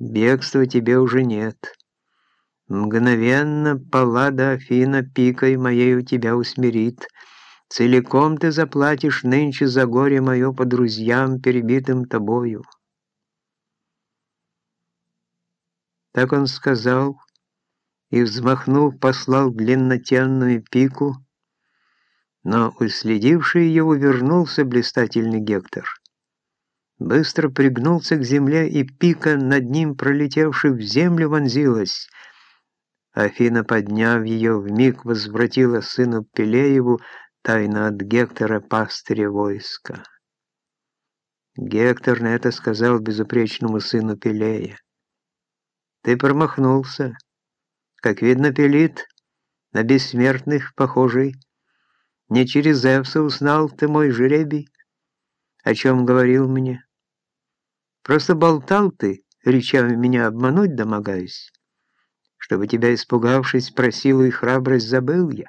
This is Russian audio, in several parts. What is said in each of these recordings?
Бегства тебе уже нет. Мгновенно Паллада Афина пикой моею тебя усмирит. Целиком ты заплатишь нынче за горе мое по друзьям, перебитым тобою. Так он сказал, и, взмахнув, послал длиннотенную пику, но, уследивший его, вернулся блистательный Гектор. Быстро пригнулся к земле, и пика над ним, пролетевший в землю, вонзилась. Афина, подняв ее, вмиг возвратила сыну Пелееву тайно от Гектора пастыря войска. Гектор на это сказал безупречному сыну Пелея. «Ты промахнулся, как видно, Пелит, на бессмертных похожий». Не через Зевса узнал ты мой жребий, о чем говорил мне. Просто болтал ты, речами меня обмануть домогаясь, чтобы тебя, испугавшись, про силу и храбрость забыл я.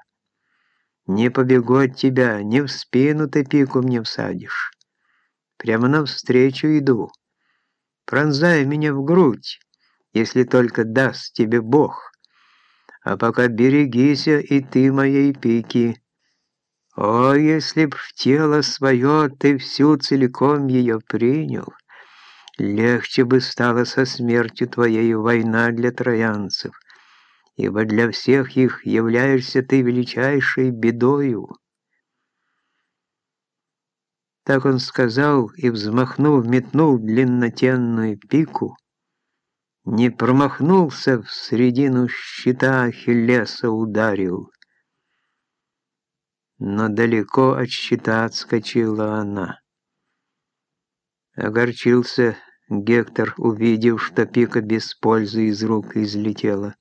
Не побегу от тебя, не в спину ты пику мне всадишь. Прямо навстречу иду. Пронзай меня в грудь, если только даст тебе Бог. А пока берегися и ты моей пики, о, если б в тело свое ты всю целиком ее принял, легче бы стала со смертью твоей война для троянцев, ибо для всех их являешься ты величайшей бедою. Так он сказал и, взмахнув, метнул длиннотенную пику, не промахнулся в средину щита Ахиллеса ударил, но далеко от щита отскочила она. Огорчился Гектор, увидев, что пика без пользы из рук излетела.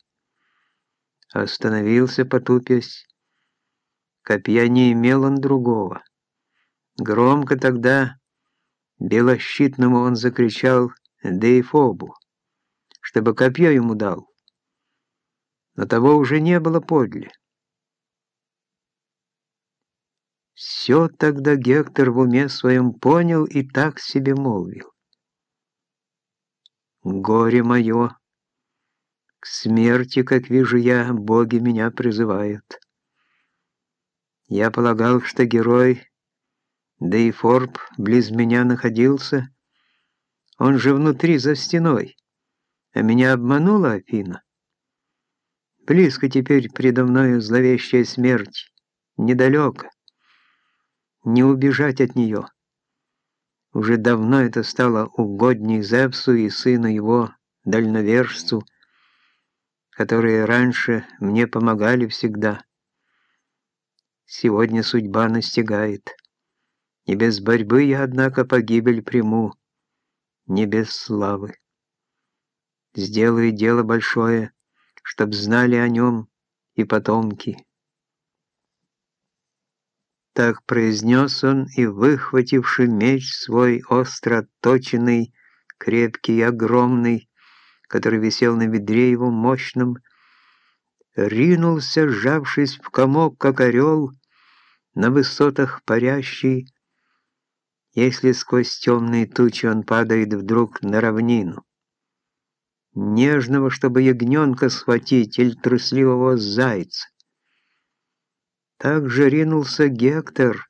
Остановился, потупясь. Копья не имел он другого. Громко тогда белощитному он закричал Дейфобу, чтобы копье ему дал. Но того уже не было подле. Все тогда Гектор в уме своем понял и так себе молвил. «Горе мое! К смерти, как вижу я, боги меня призывают. Я полагал, что герой, да и Форб близ меня находился, он же внутри за стеной, а меня обманула Афина. Близко теперь предо мною зловещая смерть, недалеко не убежать от нее. Уже давно это стало угодней Зевсу и сыну его, дальновержцу, которые раньше мне помогали всегда. Сегодня судьба настигает. Не без борьбы я, однако, погибель приму, не без славы. Сделаю дело большое, чтоб знали о нем и потомки. Так произнес он, и, выхвативший меч свой остро точенный, крепкий и огромный, который висел на ведре его мощном, ринулся, сжавшись в комок, как орел, на высотах парящий, если сквозь темные тучи он падает вдруг на равнину. Нежного, чтобы ягненка схватить, или трусливого зайца. Также ринулся Гектор,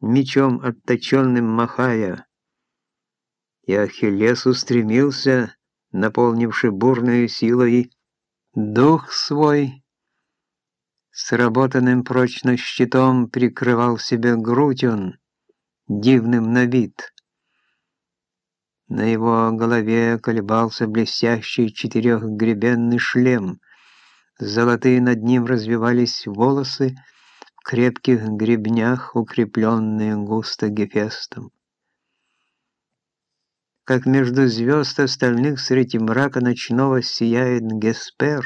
мечом отточенным махая, и Ахиллес устремился, наполнивший бурной силой дух свой, сработанным прочно щитом прикрывал себе грудь он, дивным на вид. На его голове колебался блестящий четырехгребенный шлем, золотые над ним развивались волосы, крепких гребнях, укрепленные густо гефестом. Как между звезд остальных среди мрака ночного сияет Геспер,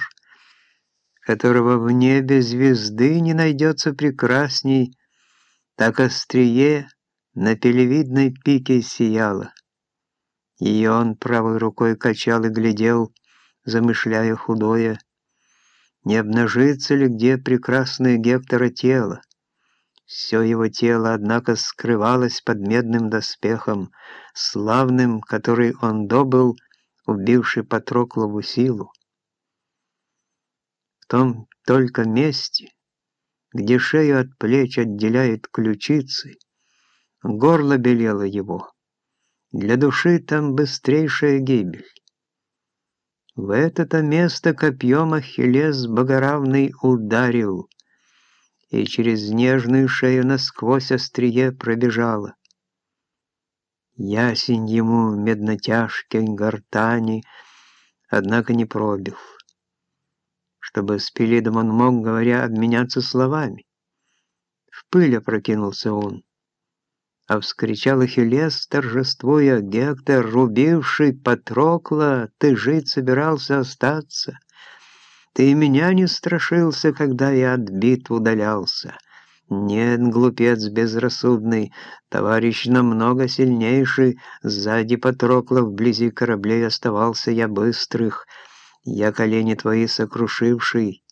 которого в небе звезды не найдется прекрасней, так острие на пелевидной пике сияло. Ее он правой рукой качал и глядел, замышляя худое, не обнажится ли где прекрасное Гектора тело? Все его тело, однако, скрывалось под медным доспехом, славным, который он добыл убивший Патроклову силу. В том только месте, где шею от плеч отделяет ключицы, горло белело его. Для души там быстрейшая гибель. В это-то место копьем Ахиллес богоравный ударил, и через нежную шею насквозь острие пробежало. Ясень ему меднотяжкий гортани, однако не пробил. Чтобы с Пелидом он мог, говоря, обменяться словами. В пыль опрокинулся он. А вскричал Ахиллес, торжествуя, Гектор, рубивший Патрокла, ты жить собирался остаться. Ты меня не страшился, когда я от битв удалялся. Нет, глупец безрассудный, товарищ намного сильнейший, сзади Патрокла вблизи кораблей оставался я быстрых, я колени твои сокрушивший,